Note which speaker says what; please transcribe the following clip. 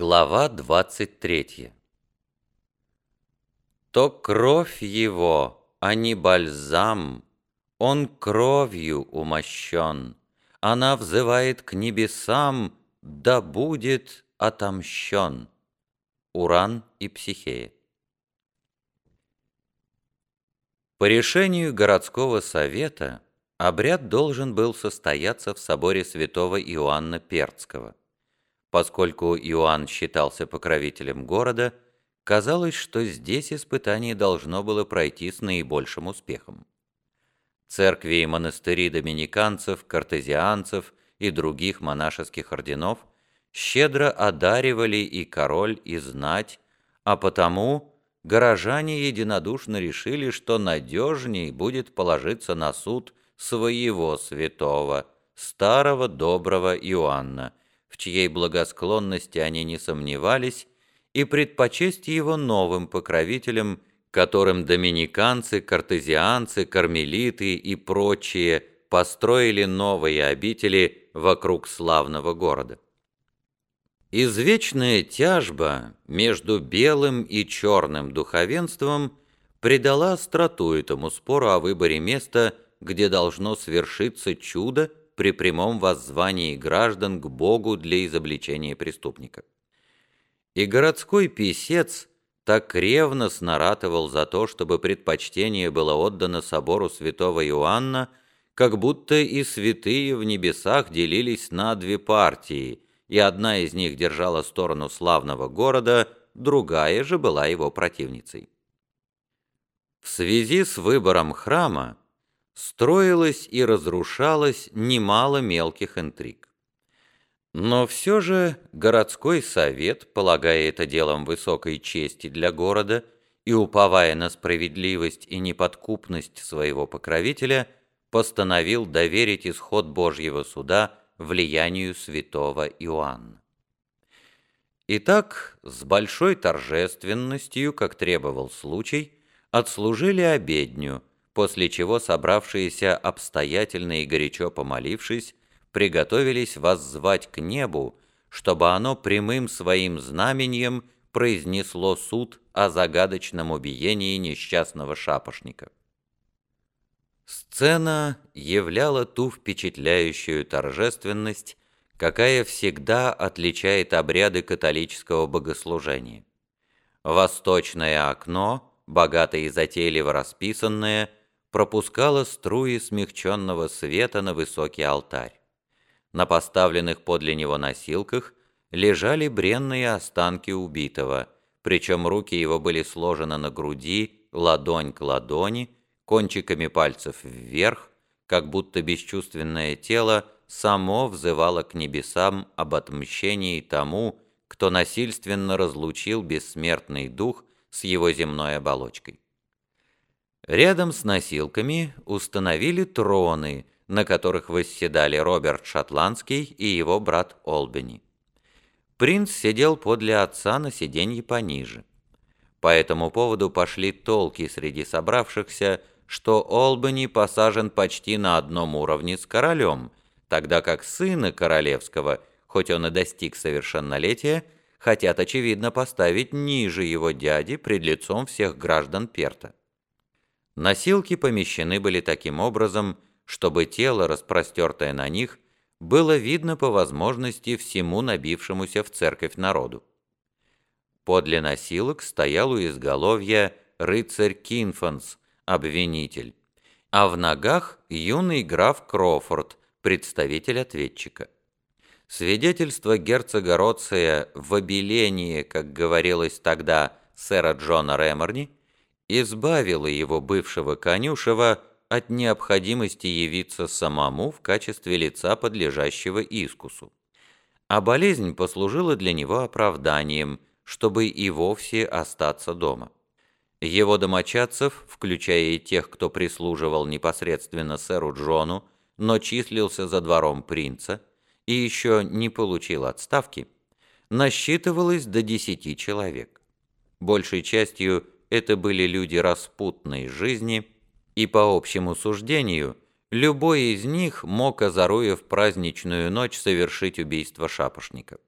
Speaker 1: Глава 23 То кровь его, а не бальзам, Он кровью умощен, Она взывает к небесам, Да будет отомщен. Уран и Психея По решению городского совета обряд должен был состояться в соборе святого Иоанна Перцкого. Поскольку Иоанн считался покровителем города, казалось, что здесь испытание должно было пройти с наибольшим успехом. Церкви и монастыри доминиканцев, картезианцев и других монашеских орденов щедро одаривали и король, и знать, а потому горожане единодушно решили, что надежней будет положиться на суд своего святого, старого доброго Иоанна, в чьей благосклонности они не сомневались, и предпочесть его новым покровителям, которым доминиканцы, картезианцы, кармелиты и прочие построили новые обители вокруг славного города. Извечная тяжба между белым и черным духовенством придала остроту этому спору о выборе места, где должно свершиться чудо, при прямом воззвании граждан к Богу для изобличения преступника. И городской писец так ревностно ратовал за то, чтобы предпочтение было отдано собору святого Иоанна, как будто и святые в небесах делились на две партии, и одна из них держала сторону славного города, другая же была его противницей. В связи с выбором храма строилось и разрушалось немало мелких интриг. Но все же городской совет, полагая это делом высокой чести для города и уповая на справедливость и неподкупность своего покровителя, постановил доверить исход Божьего суда влиянию святого Иоанна. Итак, с большой торжественностью, как требовал случай, отслужили обедню – после чего собравшиеся обстоятельно и горячо помолившись, приготовились воззвать к небу, чтобы оно прямым своим знамением произнесло суд о загадочном убиении несчастного шапошника. Сцена являла ту впечатляющую торжественность, какая всегда отличает обряды католического богослужения. Восточное окно, богато и затейливо расписанное – пропускала струи смягченного света на высокий алтарь. На поставленных подле него носилках лежали бренные останки убитого, причем руки его были сложены на груди, ладонь к ладони, кончиками пальцев вверх, как будто бесчувственное тело само взывало к небесам об отмщении тому, кто насильственно разлучил бессмертный дух с его земной оболочкой. Рядом с носилками установили троны, на которых восседали Роберт Шотландский и его брат Олбани. Принц сидел подле отца на сиденье пониже. По этому поводу пошли толки среди собравшихся, что Олбани посажен почти на одном уровне с королем, тогда как сына королевского, хоть он и достиг совершеннолетия, хотят, очевидно, поставить ниже его дяди пред лицом всех граждан Перта. Носилки помещены были таким образом, чтобы тело, распростертое на них, было видно по возможности всему набившемуся в церковь народу. Подле носилок стоял у изголовья рыцарь Кинфанс, обвинитель, а в ногах юный граф Крофорд, представитель ответчика. Свидетельство герцога Роция в обелении, как говорилось тогда, сэра Джона Реморни, избавила его бывшего конюшева от необходимости явиться самому в качестве лица, подлежащего искусу. А болезнь послужила для него оправданием, чтобы и вовсе остаться дома. Его домочадцев, включая и тех, кто прислуживал непосредственно сэру Джону, но числился за двором принца и еще не получил отставки, насчитывалось до десяти человек. Большей частью это были люди распутной жизни, и по общему суждению, любой из них мог, озаруя в праздничную ночь, совершить убийство шапошника.